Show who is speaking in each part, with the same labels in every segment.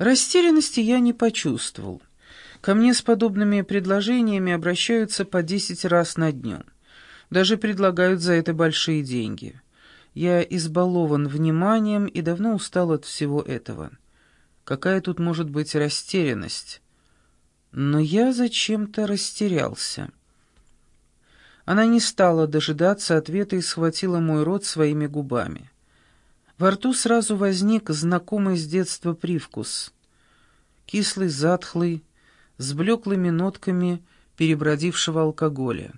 Speaker 1: Растерянности я не почувствовал. Ко мне с подобными предложениями обращаются по десять раз на дню. Даже предлагают за это большие деньги. Я избалован вниманием и давно устал от всего этого. Какая тут может быть растерянность? Но я зачем-то растерялся. Она не стала дожидаться ответа и схватила мой рот своими губами. Во рту сразу возник знакомый с детства привкус. Кислый, затхлый, с блеклыми нотками перебродившего алкоголя.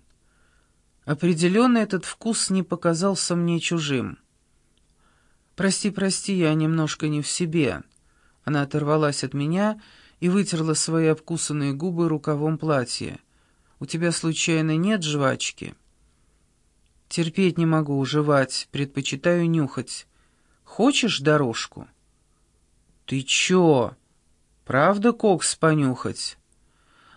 Speaker 1: Определенно этот вкус не показался мне чужим. «Прости, прости, я немножко не в себе». Она оторвалась от меня и вытерла свои обкусанные губы рукавом платья. «У тебя, случайно, нет жвачки?» «Терпеть не могу, жевать, предпочитаю нюхать. Хочешь дорожку?» «Ты чё? Правда кокс понюхать?»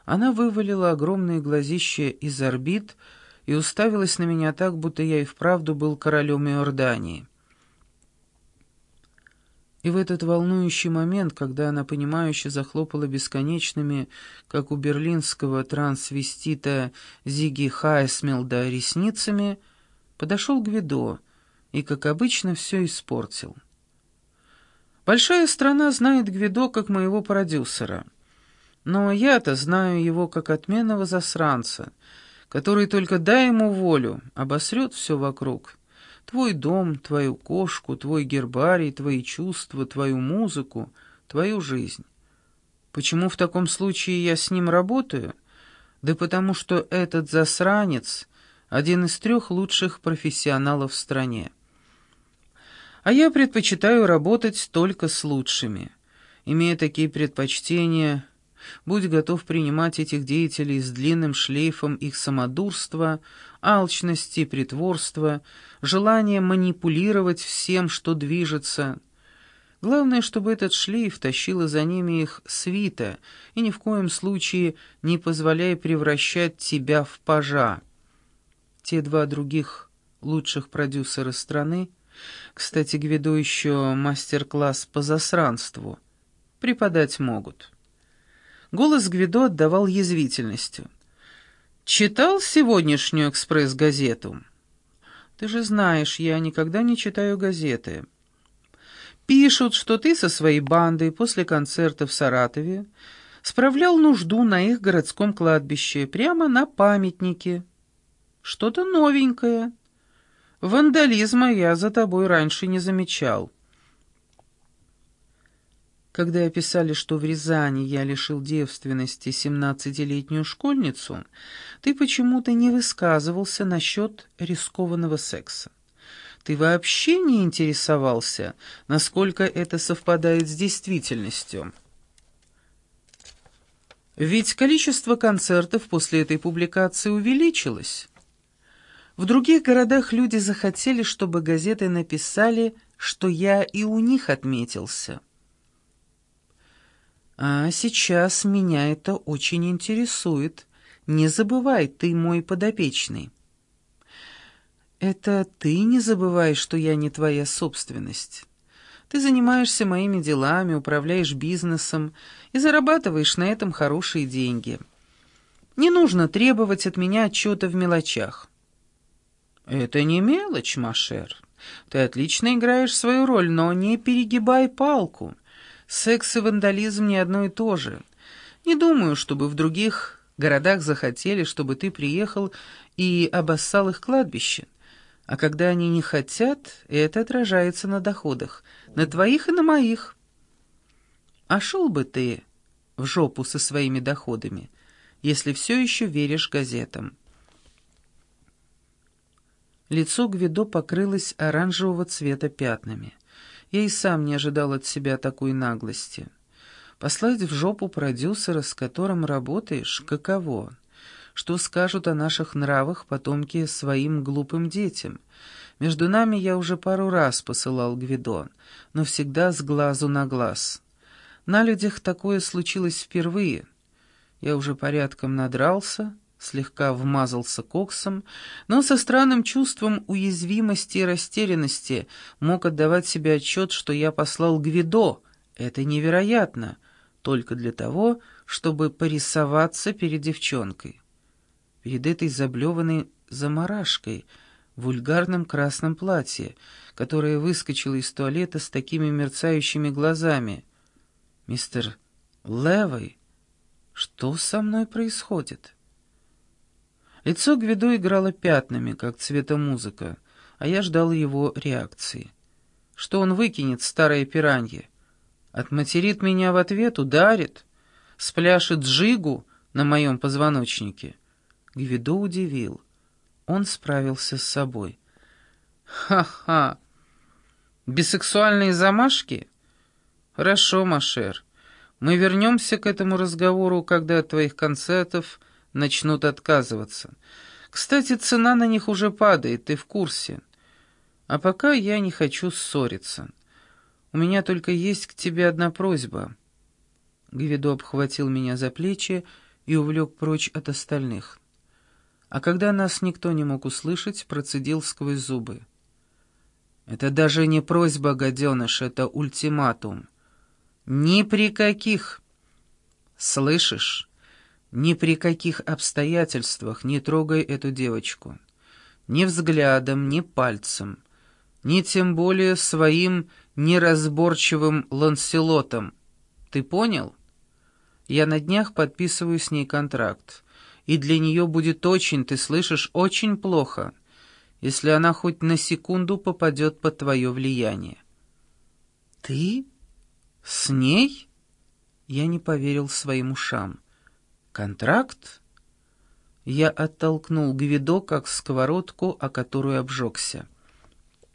Speaker 1: Она вывалила огромные глазища из орбит и уставилась на меня так, будто я и вправду был королем Иордании. И в этот волнующий момент, когда она понимающе захлопала бесконечными, как у берлинского трансвестита Зиги Хайсмелда, ресницами, подошел Гвидо и, как обычно, все испортил. Большая страна знает Гвидо как моего продюсера, но я-то знаю его как отменного засранца, который только дай ему волю, обосрет все вокруг» Твой дом, твою кошку, твой гербарий, твои чувства, твою музыку, твою жизнь. Почему в таком случае я с ним работаю? Да потому что этот засранец — один из трех лучших профессионалов в стране. А я предпочитаю работать только с лучшими. Имея такие предпочтения, будь готов принимать этих деятелей с длинным шлейфом их самодурства, алчности, притворства, желания манипулировать всем, что движется. Главное, чтобы этот шлейф тащила за ними их свита, и ни в коем случае не позволяя превращать тебя в пажа. Те два других лучших продюсера страны, кстати, Гвидо еще мастер-класс по засранству, преподать могут. Голос Гвидо отдавал язвительностью. «Читал сегодняшнюю экспресс-газету?» «Ты же знаешь, я никогда не читаю газеты». «Пишут, что ты со своей бандой после концерта в Саратове справлял нужду на их городском кладбище, прямо на памятнике. Что-то новенькое. Вандализма я за тобой раньше не замечал». Когда описали, что в Рязани я лишил девственности семнадцатилетнюю школьницу, ты почему-то не высказывался насчет рискованного секса. Ты вообще не интересовался, насколько это совпадает с действительностью. Ведь количество концертов после этой публикации увеличилось. В других городах люди захотели, чтобы газеты написали, что я и у них отметился. А сейчас меня это очень интересует. Не забывай, ты мой подопечный. Это ты не забывай, что я не твоя собственность. Ты занимаешься моими делами, управляешь бизнесом и зарабатываешь на этом хорошие деньги. Не нужно требовать от меня отчета в мелочах. Это не мелочь, Машер. Ты отлично играешь свою роль, но не перегибай палку. Секс и вандализм не одно и то же. Не думаю, чтобы в других городах захотели, чтобы ты приехал и обоссал их кладбище. А когда они не хотят, это отражается на доходах, на твоих и на моих. А шел бы ты в жопу со своими доходами, если все еще веришь газетам. Лицо Гвидо покрылось оранжевого цвета пятнами. Я и сам не ожидал от себя такой наглости. Послать в жопу продюсера, с которым работаешь, каково? Что скажут о наших нравах потомки своим глупым детям? Между нами я уже пару раз посылал Гвидон, но всегда с глазу на глаз. На людях такое случилось впервые. Я уже порядком надрался, слегка вмазался коксом, но со странным чувством уязвимости и растерянности мог отдавать себе отчет, что я послал Гвидо, Это невероятно, только для того, чтобы порисоваться перед девчонкой. Перед этой заблеванной заморашкой в вульгарном красном платье, которая выскочила из туалета с такими мерцающими глазами. «Мистер Левой, что со мной происходит?» Лицо Гвидо играло пятнами, как цветомузыка, а я ждал его реакции. Что он выкинет, старое пиранье? Отматерит меня в ответ, ударит, спляшет джигу на моем позвоночнике. Гвидо удивил. Он справился с собой. «Ха-ха! Бисексуальные замашки? Хорошо, Машер. Мы вернемся к этому разговору, когда от твоих концертов начнут отказываться. Кстати, цена на них уже падает, ты в курсе. А пока я не хочу ссориться. У меня только есть к тебе одна просьба». Гвидо обхватил меня за плечи и увлек прочь от остальных. А когда нас никто не мог услышать, процедил сквозь зубы. «Это даже не просьба, гаденыш, это ультиматум. Ни при каких...» «Слышишь?» Ни при каких обстоятельствах не трогай эту девочку. Ни взглядом, ни пальцем, ни тем более своим неразборчивым ланселотом. Ты понял? Я на днях подписываю с ней контракт, и для нее будет очень, ты слышишь, очень плохо, если она хоть на секунду попадет под твое влияние. Ты? С ней? Я не поверил своим ушам. «Контракт?» Я оттолкнул Гвидо, как сковородку, о которую обжегся.